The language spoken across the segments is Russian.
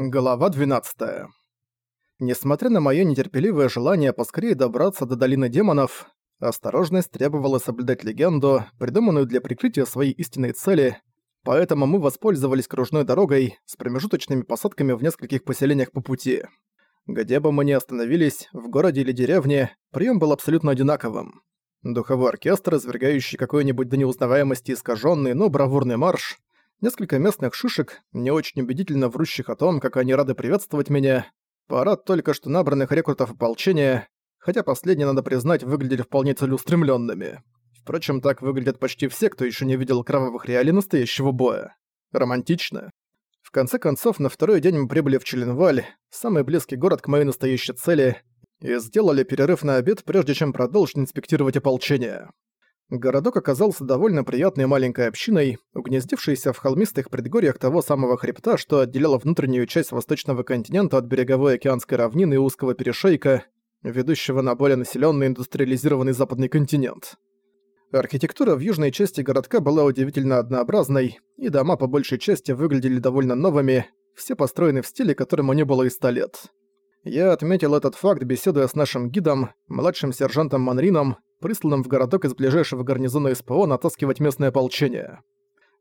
Глава 12. Несмотря на моё нетерпеливое желание поскорее добраться до Долины Демонов, осторожность требовала соблюдать легенду, придуманную для прикрытия своей истинной цели, поэтому мы воспользовались кружной дорогой с промежуточными посадками в нескольких поселениях по пути. Где бы мы ни остановились, в городе или деревне, приём был абсолютно одинаковым. Духовой оркестр, извергающий какой-нибудь до неузнаваемости искажённый, но бравурный марш, несколько местных шишек, не очень убедительно врущих о том, как они рады приветствовать меня, парад только что набранных рекрутов ополчения, хотя последние, надо признать, выглядели вполне целеустремленными. Впрочем, так выглядят почти все, кто еще не видел кровавых реалий настоящего боя. Романтично. В конце концов, на второй день мы прибыли в Челенваль, самый близкий город к моей настоящей цели, и сделали перерыв на обед, прежде чем продолжить инспектировать ополчение. Городок оказался довольно приятной маленькой общиной, угнездившейся в холмистых предгорьях того самого хребта, что отделяло внутреннюю часть восточного континента от береговой океанской равнины и узкого перешейка, ведущего на более населенный индустриализированный западный континент. Архитектура в южной части городка была удивительно однообразной, и дома по большей части выглядели довольно новыми, все построены в стиле, которому не было и ста лет. Я отметил этот факт, беседуя с нашим гидом, младшим сержантом Манрином, присланным в городок из ближайшего гарнизона СПО натаскивать местное ополчение.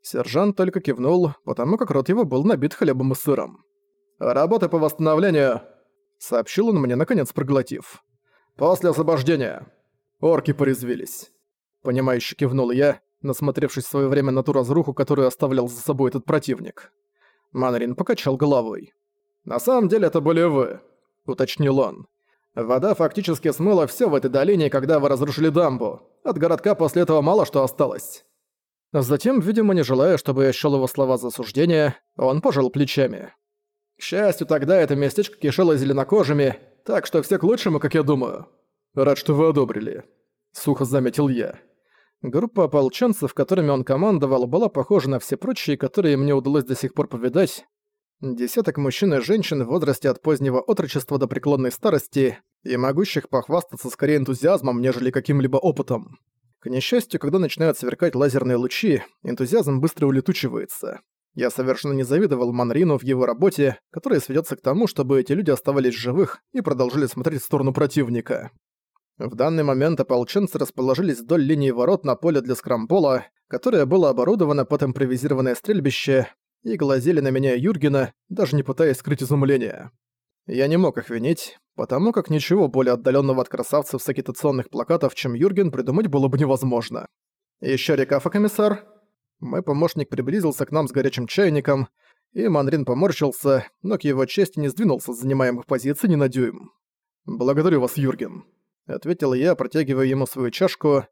Сержант только кивнул, потому как рот его был набит хлебом и сыром. «Работа по восстановлению», — сообщил он мне, наконец проглотив. «После освобождения». Орки порезвились. Понимающе кивнул я, насмотревшись в своё время на ту разруху, которую оставлял за собой этот противник. Манрин покачал головой. «На самом деле это были вы», — уточнил он. Вода фактически смыла все в этой долине, когда вы разрушили дамбу. От городка после этого мало что осталось. Затем, видимо, не желая, чтобы я счёл его слова за суждение, он пожал плечами. К счастью, тогда это местечко кишело зеленокожими, так что все к лучшему, как я думаю. Рад, что вы одобрили. Сухо заметил я. Группа ополченцев, которыми он командовал, была похожа на все прочие, которые мне удалось до сих пор повидать, Десяток мужчин и женщин в возрасте от позднего отрочества до преклонной старости и могущих похвастаться скорее энтузиазмом, нежели каким-либо опытом. К несчастью, когда начинают сверкать лазерные лучи, энтузиазм быстро улетучивается. Я совершенно не завидовал Манрину в его работе, которая сведется к тому, чтобы эти люди оставались живых и продолжили смотреть в сторону противника. В данный момент ополченцы расположились вдоль линии ворот на поле для скрампола, которое было оборудовано под импровизированное стрельбище, и глазели на меня Юргена, даже не пытаясь скрыть изумление. Я не мог их винить, потому как ничего более отдаленного от красавцев с агитационных плакатов, чем Юрген, придумать было бы невозможно. Еще рекафа, комиссар?» Мой помощник приблизился к нам с горячим чайником, и Манрин поморщился, но к его чести не сдвинулся с занимаемых позиций ни на дюйм. «Благодарю вас, Юрген», — ответил я, протягивая ему свою чашку,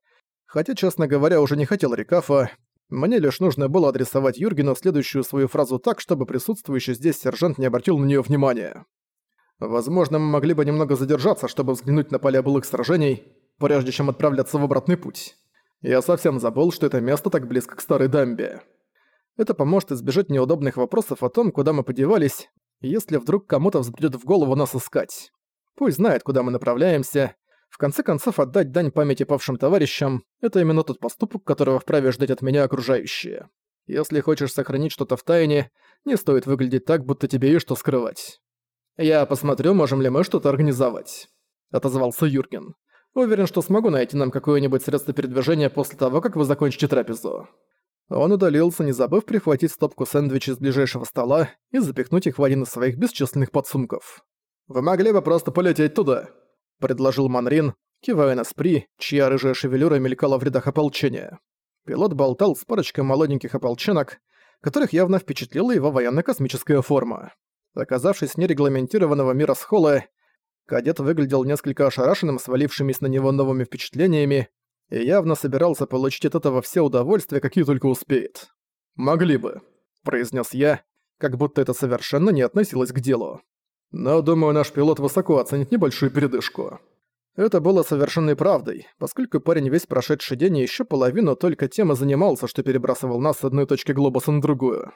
хотя, честно говоря, уже не хотел рекафа, мне лишь нужно было адресовать Юргену следующую свою фразу так, чтобы присутствующий здесь сержант не обратил на нее внимания. Возможно, мы могли бы немного задержаться, чтобы взглянуть на поля былых сражений, прежде чем отправляться в обратный путь. Я совсем забыл, что это место так близко к старой дамбе. Это поможет избежать неудобных вопросов о том, куда мы подевались, если вдруг кому-то взбредёт в голову нас искать. Пусть знает, куда мы направляемся, в конце концов, отдать дань памяти павшим товарищам – это именно тот поступок, которого вправе ждать от меня окружающие. Если хочешь сохранить что-то в тайне, не стоит выглядеть так, будто тебе есть что скрывать. «Я посмотрю, можем ли мы что-то организовать», — отозвался Юрген. «Уверен, что смогу найти нам какое-нибудь средство передвижения после того, как вы закончите трапезу». Он удалился, не забыв прихватить стопку сэндвичей с ближайшего стола и запихнуть их в один из своих бесчисленных подсумков. «Вы могли бы просто полететь туда», — предложил Манрин, кивая на Спри, чья рыжая шевелюра мелькала в рядах ополчения. Пилот болтал с парочкой молоденьких ополченок, которых явно впечатлила его военно-космическая форма. Оказавшись нерегламентированного мира схола, кадет выглядел несколько ошарашенным свалившимися на него новыми впечатлениями и явно собирался получить от этого все удовольствия, какие только успеет. «Могли бы», — произнес я, как будто это совершенно не относилось к делу. Но, думаю, наш пилот высоко оценит небольшую передышку. Это было совершенной правдой, поскольку парень весь прошедший день и ещё половину только тем и занимался, что перебрасывал нас с одной точки глобуса на другую.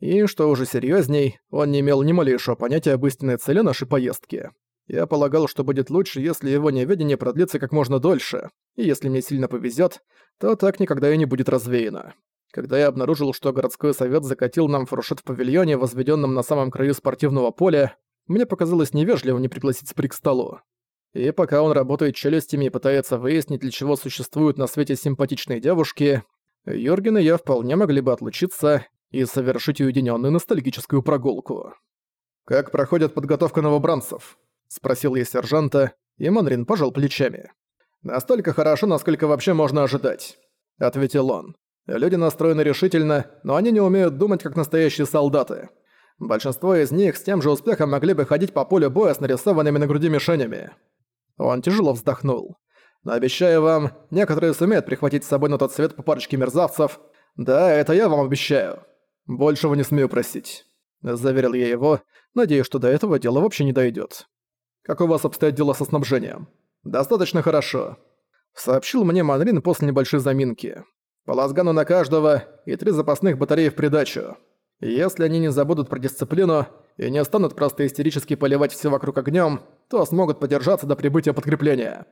И, что уже серьёзней, он не имел ни малейшего понятия об истинной цели нашей поездки. Я полагал, что будет лучше, если его неведение продлится как можно дольше, и если мне сильно повезёт, то так никогда и не будет развеяно. Когда я обнаружил, что городской совет закатил нам фуршет в павильоне, возведенном на самом краю спортивного поля, мне показалось невежливо не пригласить Спри к столу. И пока он работает челюстями и пытается выяснить, для чего существуют на свете симпатичные девушки, Йорген и я вполне могли бы отлучиться и совершить уединенную ностальгическую прогулку. «Как проходит подготовка новобранцев?» — спросил я сержанта, и Манрин пожал плечами. «Настолько хорошо, насколько вообще можно ожидать», — ответил он. «Люди настроены решительно, но они не умеют думать как настоящие солдаты. Большинство из них с тем же успехом могли бы ходить по полю боя с нарисованными на груди мишенями». Он тяжело вздохнул. «Но обещаю вам, некоторые сумеют прихватить с собой на тот свет по парочке мерзавцев. Да, это я вам обещаю. Большего не смею просить». Заверил я его, надеясь, что до этого дело вообще не дойдет. «Как у вас обстоят дела со снабжением?» «Достаточно хорошо», — сообщил мне Манрин после небольшой заминки. «По лазгану на каждого и три запасных батареи в придачу. Если они не забудут про дисциплину и не станут просто истерически поливать все вокруг огнем, то смогут подержаться до прибытия подкрепления».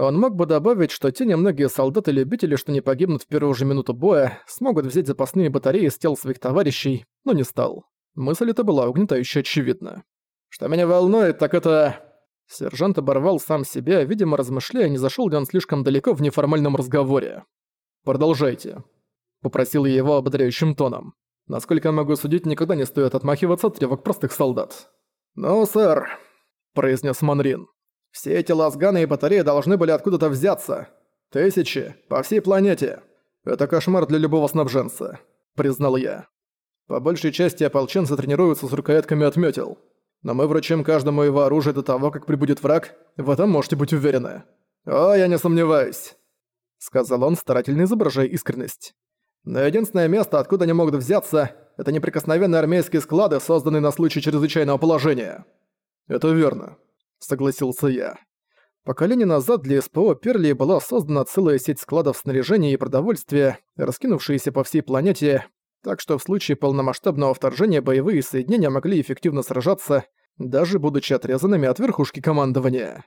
Он мог бы добавить, что те немногие солдаты-любители, что не погибнут в первую же минуту боя, смогут взять запасные батареи с тел своих товарищей, но не стал. Мысль эта была угнетающе очевидна. «Что меня волнует, так это...» Сержант оборвал сам себя, видимо, размышляя, не зашел ли он слишком далеко в неформальном разговоре. «Продолжайте», — попросил я его ободряющим тоном. «Насколько я могу судить, никогда не стоит отмахиваться от тревок простых солдат». «Ну, сэр», — произнес Манрин. «Все эти лазганы и батареи должны были откуда-то взяться. Тысячи, по всей планете. Это кошмар для любого снабженца», — признал я. По большей части ополченцы тренируются с рукоятками отметил. Но мы вручим каждому его оружие до того, как прибудет враг, в этом можете быть уверены. О, я не сомневаюсь», — сказал он, старательно изображая искренность. «Но единственное место, откуда они могут взяться, это неприкосновенные армейские склады, созданные на случай чрезвычайного положения». «Это верно», — согласился я. Поколение назад для СПО Перли была создана целая сеть складов снаряжения и продовольствия, раскинувшиеся по всей планете, так что в случае полномасштабного вторжения боевые соединения могли эффективно сражаться, даже будучи отрезанными от верхушки командования.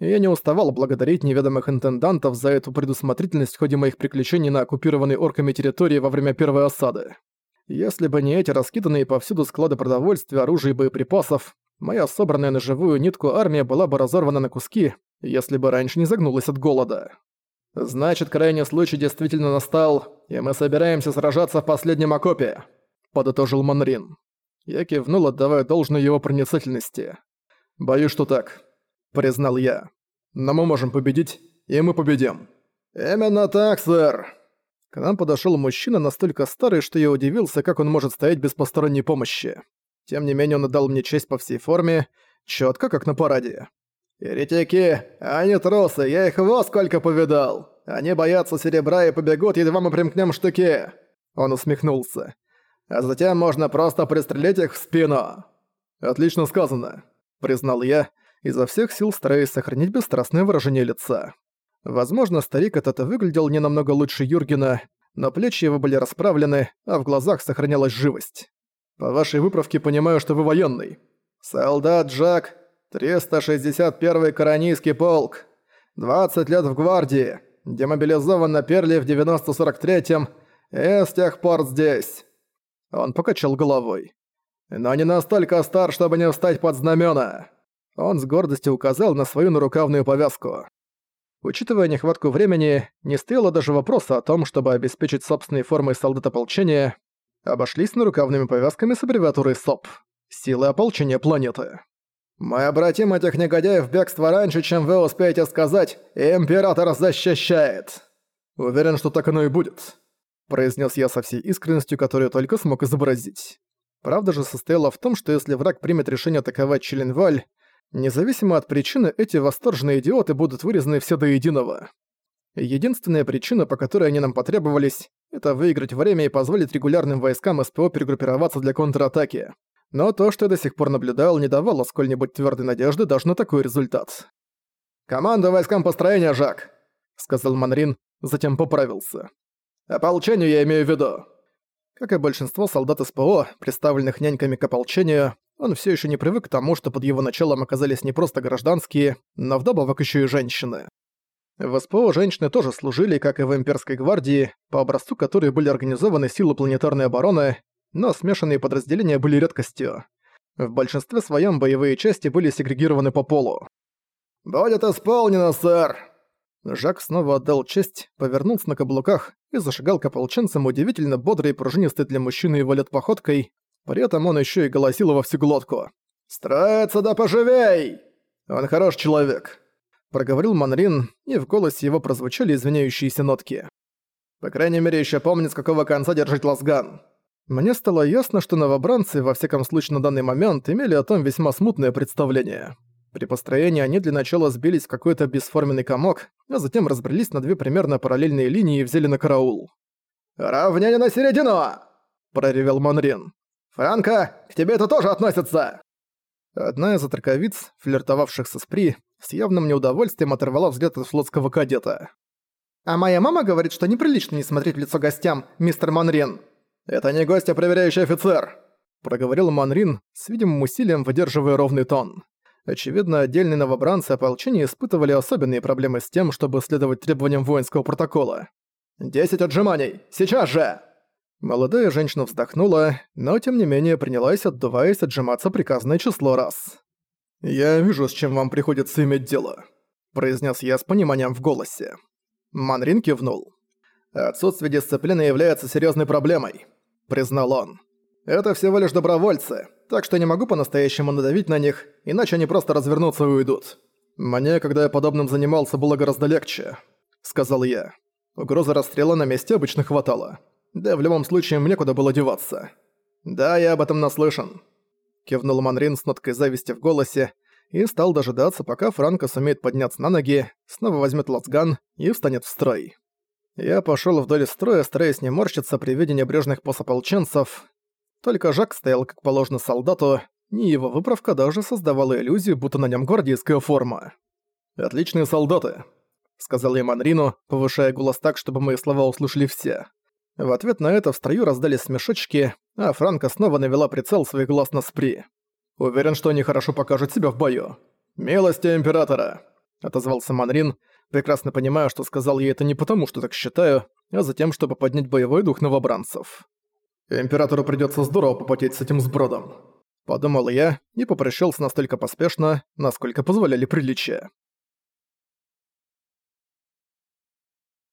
я не уставал благодарить неведомых интендантов за эту предусмотрительность в ходе моих приключений на оккупированной орками территории во время первой осады. Если бы не эти раскиданные повсюду склады продовольствия, оружия и боеприпасов, моя собранная на живую нитку армия была бы разорвана на куски, если бы раньше не загнулась от голода. «Значит, крайний случай действительно настал, и мы собираемся сражаться в последнем окопе», — подытожил Манрин. Я кивнул, отдавая должное его проницательности. «Боюсь, что так», — признал я. «Но мы можем победить, и мы победим». «Именно так, сэр». К нам подошел мужчина настолько старый, что я удивился, как он может стоять без посторонней помощи. Тем не менее, он отдал мне честь по всей форме, четко как на параде. «Еретики, они трусы, я их во сколько повидал! Они боятся серебра и побегут, едва мы примкнем штыки!» Он усмехнулся. «А затем можно просто пристрелить их в спину!» «Отлично сказано», — признал я, изо всех сил стараясь сохранить бесстрастное выражение лица. Возможно, старик этот выглядел не намного лучше Юргена, но плечи его были расправлены, а в глазах сохранялась живость. «По вашей выправке понимаю, что вы военный». «Солдат Джак, 361-й Коронийский полк. 20 лет в гвардии. Демобилизован на Перли в 90-43-м. И с тех пор здесь». Он покачал головой. «Но не настолько стар, чтобы не встать под знамена. Он с гордостью указал на свою нарукавную повязку. Учитывая нехватку времени, не стояло даже вопроса о том, чтобы обеспечить собственной формой солдат ополчения, обошлись нарукавными повязками с аббревиатурой СОП – «Силы ополчения планеты». «Мы обратим этих негодяев в бегство раньше, чем вы успеете сказать «Император защищает!»» «Уверен, что так оно и будет», — произнес я со всей искренностью, которую только смог изобразить. Правда же состояла в том, что если враг примет решение атаковать Челенваль, независимо от причины, эти восторженные идиоты будут вырезаны все до единого. Единственная причина, по которой они нам потребовались, это выиграть время и позволить регулярным войскам СПО перегруппироваться для контратаки но то, что я до сих пор наблюдал, не давало сколь-нибудь твердой надежды даже на такой результат. «Команда войскам построения, Жак!» — сказал Манрин, затем поправился. «Ополчению я имею в виду». Как и большинство солдат СПО, представленных няньками к ополчению, он все еще не привык к тому, что под его началом оказались не просто гражданские, но вдобавок еще и женщины. В СПО женщины тоже служили, как и в имперской гвардии, по образцу которой были организованы силы планетарной обороны, но смешанные подразделения были редкостью. В большинстве своем боевые части были сегрегированы по полу. «Будет исполнено, сэр!» Жак снова отдал честь, повернулся на каблуках и зашагал к ополченцам удивительно бодрой и пружинистой для мужчины его лет походкой, при этом он еще и голосил во всю глотку. «Строится да поживей! Он хорош человек!» Проговорил Манрин, и в голосе его прозвучали извиняющиеся нотки. «По крайней мере, еще помнит, с какого конца держать лазган». Мне стало ясно, что новобранцы, во всяком случае на данный момент, имели о том весьма смутное представление. При построении они для начала сбились в какой-то бесформенный комок, а затем разбрелись на две примерно параллельные линии и взяли на караул. «Равнение на середину!» – проревел Манрин. «Франко, к тебе это тоже относится!» Одна из отраковиц, флиртовавших со Спри, с явным неудовольствием оторвала взгляд от флотского кадета. «А моя мама говорит, что неприлично не смотреть в лицо гостям, мистер Манрин». «Это не гость, а проверяющий офицер», — проговорил Манрин, с видимым усилием выдерживая ровный тон. Очевидно, отдельные новобранцы ополчения испытывали особенные проблемы с тем, чтобы следовать требованиям воинского протокола. «Десять отжиманий! Сейчас же!» Молодая женщина вздохнула, но тем не менее принялась, отдуваясь, отжиматься приказанное число раз. «Я вижу, с чем вам приходится иметь дело», — произнес я с пониманием в голосе. Манрин кивнул. «Отсутствие дисциплины является серьезной проблемой», — признал он. «Это всего лишь добровольцы, так что не могу по-настоящему надавить на них, иначе они просто развернутся и уйдут. Мне, когда я подобным занимался, было гораздо легче», — сказал я. Угрозы расстрела на месте обычно хватало. Да в любом случае мне куда было деваться. Да, я об этом наслышан. Кивнул Манрин с ноткой зависти в голосе и стал дожидаться, пока Франко сумеет подняться на ноги, снова возьмет лацган и встанет в строй. Я пошёл вдоль строя, стараясь не морщиться при виде небрежных посополченцев. Только Жак стоял как положено солдату, и его выправка даже создавала иллюзию, будто на нём гвардейская форма. «Отличные солдаты», — сказал я Манрину, повышая голос так, чтобы мои слова услышали все. В ответ на это в строю раздались смешочки, а Франко снова навела прицел своих глаз на Спри. «Уверен, что они хорошо покажут себя в бою». «Милости Императора!» — отозвался Манрин, прекрасно понимая, что сказал ей это не потому, что так считаю, а затем, чтобы поднять боевой дух новобранцев. «Императору придётся здорово попотеть с этим сбродом», — подумал я и попрощался настолько поспешно, насколько позволяли приличия.